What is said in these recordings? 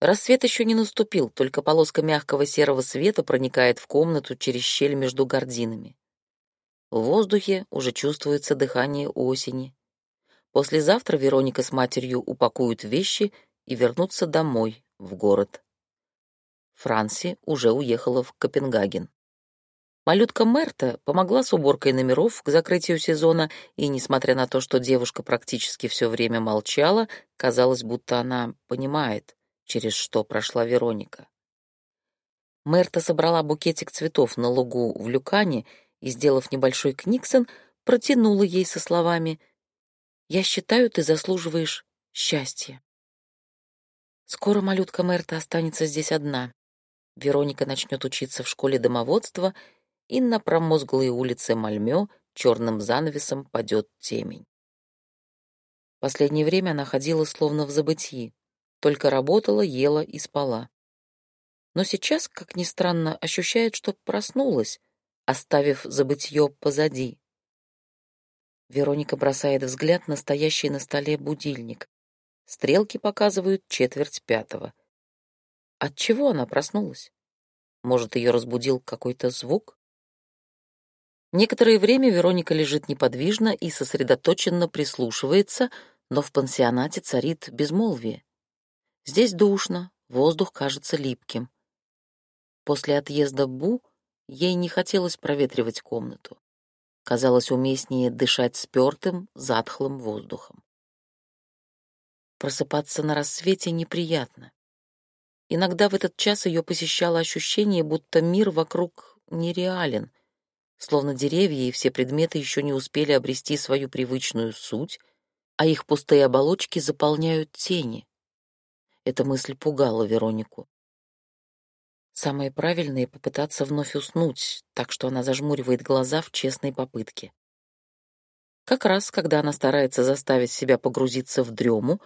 Рассвет еще не наступил, только полоска мягкого серого света проникает в комнату через щель между гардинами. В воздухе уже чувствуется дыхание осени. Послезавтра Вероника с матерью упакуют вещи и вернутся домой, в город. Франси уже уехала в Копенгаген. Малютка Мерта помогла с уборкой номеров к закрытию сезона, и, несмотря на то, что девушка практически все время молчала, казалось, будто она понимает, через что прошла Вероника. Мерта собрала букетик цветов на лугу в Люкане и, сделав небольшой книксон, протянула ей со словами «Я считаю, ты заслуживаешь счастья». Скоро малютка Мерта останется здесь одна. Вероника начнет учиться в школе домоводства, и на промозглые улицы Мальмё черным занавесом падет темень. Последнее время она ходила словно в забытии только работала, ела и спала. Но сейчас, как ни странно, ощущает, что проснулась, оставив забытье позади. Вероника бросает взгляд на стоящий на столе будильник. Стрелки показывают четверть пятого. От чего она проснулась? Может, ее разбудил какой-то звук? Некоторое время Вероника лежит неподвижно и сосредоточенно прислушивается, но в пансионате царит безмолвие. Здесь душно, воздух кажется липким. После отъезда Бу ей не хотелось проветривать комнату. Казалось уместнее дышать спёртым, затхлым воздухом. Просыпаться на рассвете неприятно. Иногда в этот час ее посещало ощущение, будто мир вокруг нереален, словно деревья и все предметы еще не успели обрести свою привычную суть, а их пустые оболочки заполняют тени. Эта мысль пугала Веронику. Самое правильное — попытаться вновь уснуть, так что она зажмуривает глаза в честной попытке. Как раз, когда она старается заставить себя погрузиться в дрему,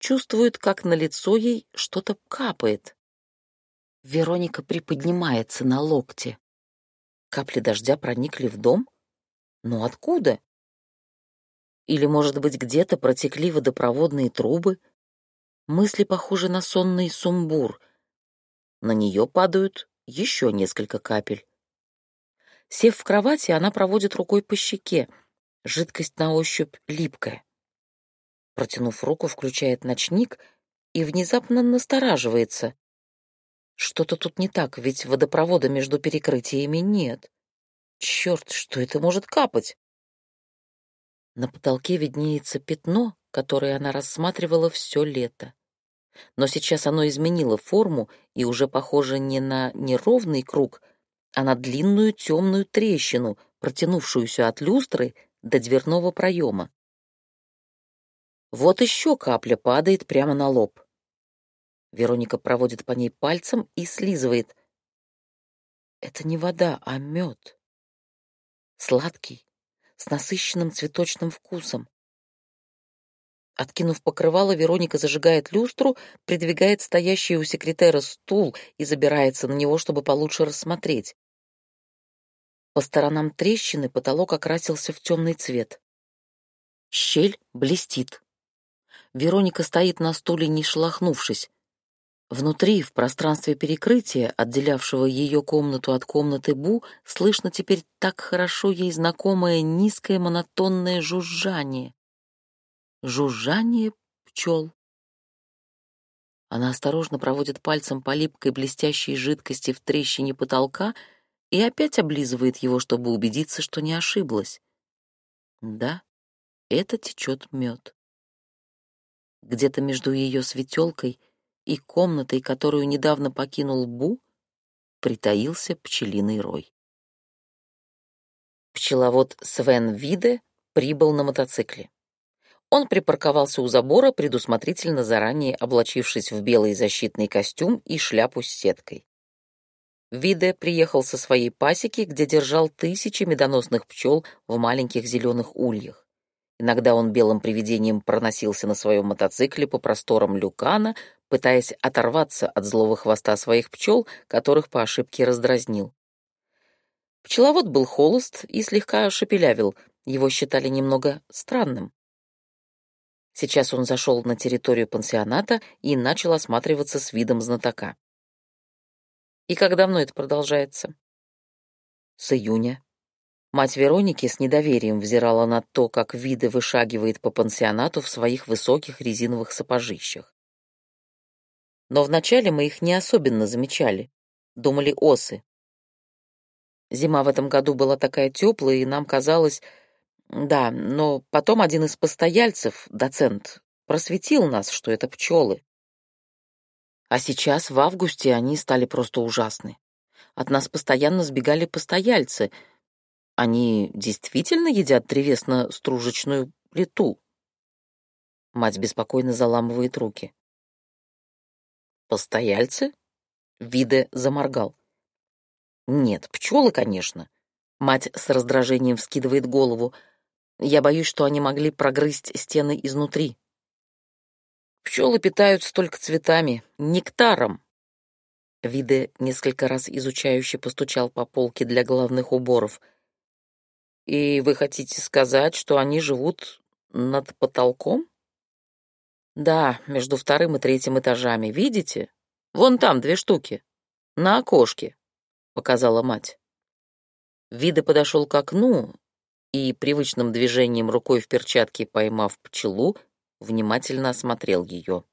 чувствует, как на лицо ей что-то капает. Вероника приподнимается на локте. Капли дождя проникли в дом? Но откуда? Или, может быть, где-то протекли водопроводные трубы, Мысли похожи на сонный сумбур. На нее падают еще несколько капель. Сев в кровати, она проводит рукой по щеке. Жидкость на ощупь липкая. Протянув руку, включает ночник и внезапно настораживается. Что-то тут не так, ведь водопровода между перекрытиями нет. Черт, что это может капать? На потолке виднеется пятно, которое она рассматривала все лето но сейчас оно изменило форму и уже похоже не на неровный круг, а на длинную темную трещину, протянувшуюся от люстры до дверного проема. Вот еще капля падает прямо на лоб. Вероника проводит по ней пальцем и слизывает. Это не вода, а мед. Сладкий, с насыщенным цветочным вкусом. Откинув покрывало, Вероника зажигает люстру, придвигает стоящий у секретера стул и забирается на него, чтобы получше рассмотреть. По сторонам трещины потолок окрасился в темный цвет. Щель блестит. Вероника стоит на стуле, не шелохнувшись. Внутри, в пространстве перекрытия, отделявшего ее комнату от комнаты Бу, слышно теперь так хорошо ей знакомое низкое монотонное жужжание жужжание пчел. Она осторожно проводит пальцем по липкой блестящей жидкости в трещине потолка и опять облизывает его, чтобы убедиться, что не ошиблась. Да, это течет мед. Где-то между ее светелкой и комнатой, которую недавно покинул Бу, притаился пчелиный рой. Пчеловод Свен Виде прибыл на мотоцикле. Он припарковался у забора, предусмотрительно заранее облачившись в белый защитный костюм и шляпу с сеткой. Виде приехал со своей пасеки, где держал тысячи медоносных пчел в маленьких зеленых ульях. Иногда он белым привидением проносился на своем мотоцикле по просторам люкана, пытаясь оторваться от злого хвоста своих пчел, которых по ошибке раздразнил. Пчеловод был холост и слегка шепелявил, его считали немного странным. Сейчас он зашел на территорию пансионата и начал осматриваться с видом знатока. «И как давно это продолжается?» «С июня». Мать Вероники с недоверием взирала на то, как Вида вышагивает по пансионату в своих высоких резиновых сапожищах. Но вначале мы их не особенно замечали. Думали осы. Зима в этом году была такая теплая, и нам казалось... Да, но потом один из постояльцев, доцент, просветил нас, что это пчелы. А сейчас, в августе, они стали просто ужасны. От нас постоянно сбегали постояльцы. Они действительно едят древесно-стружечную плиту? Мать беспокойно заламывает руки. Постояльцы? Виде заморгал. Нет, пчелы, конечно. Мать с раздражением вскидывает голову. Я боюсь, что они могли прогрызть стены изнутри. Пчелы питаются только цветами, нектаром. Виде несколько раз изучающе постучал по полке для головных уборов. И вы хотите сказать, что они живут над потолком? Да, между вторым и третьим этажами. Видите? Вон там две штуки. На окошке, показала мать. Вида подошел к окну и привычным движением рукой в перчатке, поймав пчелу, внимательно осмотрел ее.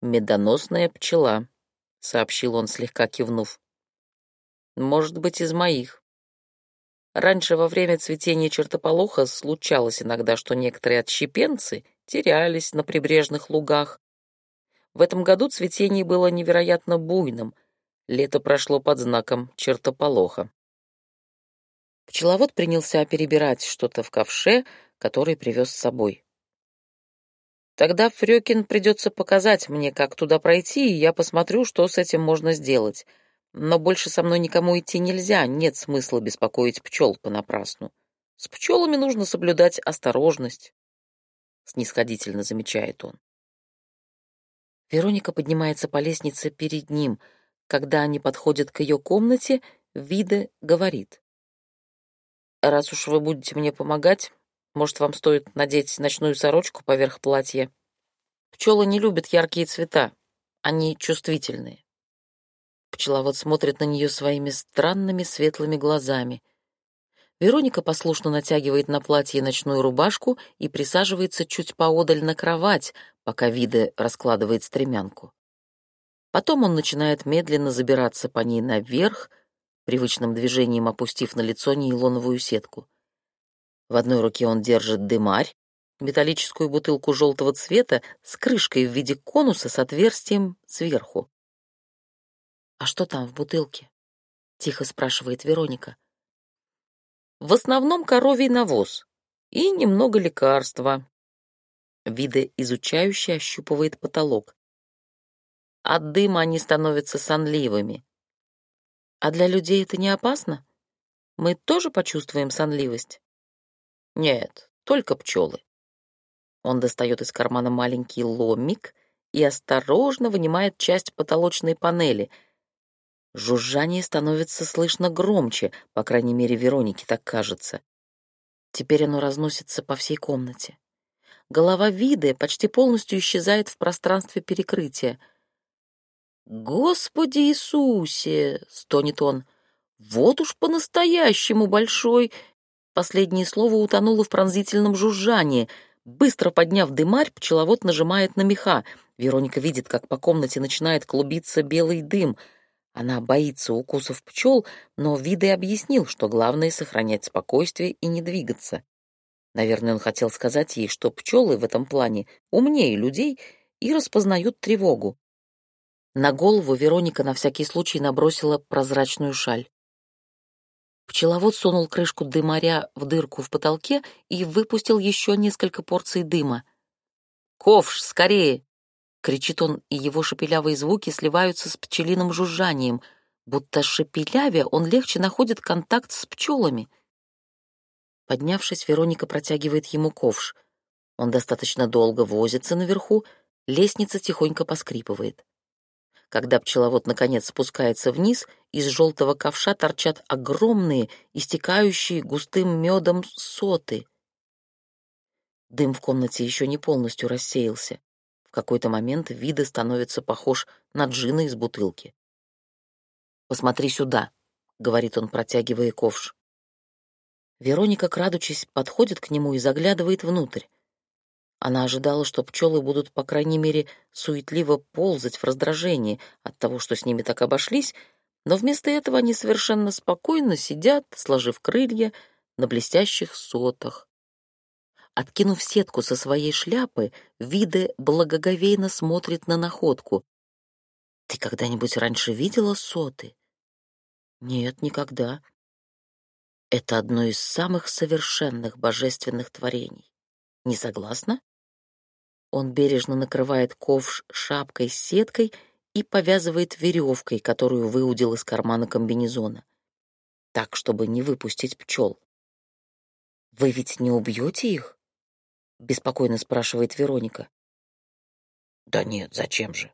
«Медоносная пчела», — сообщил он, слегка кивнув. «Может быть, из моих. Раньше во время цветения чертополоха случалось иногда, что некоторые отщепенцы терялись на прибрежных лугах. В этом году цветение было невероятно буйным. Лето прошло под знаком чертополоха. Пчеловод принялся перебирать что-то в ковше, который привез с собой. Тогда Фрёкин придется показать мне, как туда пройти, и я посмотрю, что с этим можно сделать. Но больше со мной никому идти нельзя, нет смысла беспокоить пчел понапрасну. С пчелами нужно соблюдать осторожность снисходительно замечает он. Вероника поднимается по лестнице перед ним. Когда они подходят к ее комнате, Вида говорит. «Раз уж вы будете мне помогать, может, вам стоит надеть ночную сорочку поверх платья? Пчелы не любят яркие цвета, они чувствительные». Пчеловод смотрит на нее своими странными светлыми глазами. Вероника послушно натягивает на платье ночную рубашку и присаживается чуть поодаль на кровать, пока Виде раскладывает стремянку. Потом он начинает медленно забираться по ней наверх, привычным движением опустив на лицо нейлоновую сетку. В одной руке он держит дымарь, металлическую бутылку желтого цвета с крышкой в виде конуса с отверстием сверху. «А что там в бутылке?» — тихо спрашивает Вероника. В основном коровий навоз и немного лекарства. Вида изучающе ощупывает потолок. От дыма они становятся сонливыми. А для людей это не опасно? Мы тоже почувствуем сонливость? Нет, только пчелы. Он достает из кармана маленький ломик и осторожно вынимает часть потолочной панели — Жужжание становится слышно громче, по крайней мере, Веронике так кажется. Теперь оно разносится по всей комнате. Голова Виды почти полностью исчезает в пространстве перекрытия. «Господи Иисусе!» — стонет он. «Вот уж по-настоящему большой!» Последнее слово утонуло в пронзительном жужжании. Быстро подняв дымарь, пчеловод нажимает на меха. Вероника видит, как по комнате начинает клубиться белый дым — она боится укусов пчел, но Виды объяснил, что главное — сохранять спокойствие и не двигаться. Наверное, он хотел сказать ей, что пчелы в этом плане умнее людей и распознают тревогу. На голову Вероника на всякий случай набросила прозрачную шаль. Пчеловод сунул крышку дымаря в дырку в потолке и выпустил еще несколько порций дыма. «Ковш, скорее!» Кричит он, и его шепелявые звуки сливаются с пчелиным жужжанием, будто шепелявя он легче находит контакт с пчелами. Поднявшись, Вероника протягивает ему ковш. Он достаточно долго возится наверху, лестница тихонько поскрипывает. Когда пчеловод наконец спускается вниз, из желтого ковша торчат огромные, истекающие густым медом соты. Дым в комнате еще не полностью рассеялся. В какой-то момент виды становится похож на джина из бутылки. «Посмотри сюда», — говорит он, протягивая ковш. Вероника, крадучись, подходит к нему и заглядывает внутрь. Она ожидала, что пчелы будут, по крайней мере, суетливо ползать в раздражении от того, что с ними так обошлись, но вместо этого они совершенно спокойно сидят, сложив крылья, на блестящих сотах. Откинув сетку со своей шляпы, Виде благоговейно смотрит на находку. «Ты когда-нибудь раньше видела соты?» «Нет, никогда. Это одно из самых совершенных божественных творений. Не согласна?» Он бережно накрывает ковш шапкой с сеткой и повязывает веревкой, которую выудил из кармана комбинезона, так, чтобы не выпустить пчел. «Вы ведь не убьете их?» — беспокойно спрашивает Вероника. «Да нет, зачем же?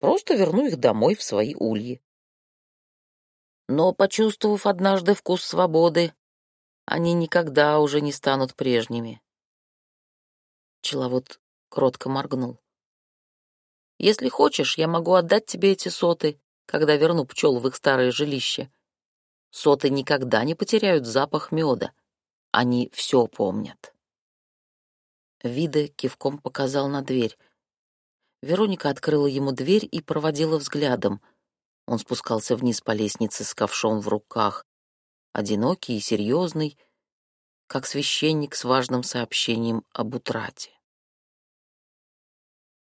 Просто верну их домой в свои ульи». Но, почувствовав однажды вкус свободы, они никогда уже не станут прежними. Пчеловод кротко моргнул. «Если хочешь, я могу отдать тебе эти соты, когда верну пчел в их старое жилище. Соты никогда не потеряют запах меда. Они все помнят. Вида кивком показал на дверь. Вероника открыла ему дверь и проводила взглядом. Он спускался вниз по лестнице с ковшом в руках, одинокий и серьезный, как священник с важным сообщением об утрате.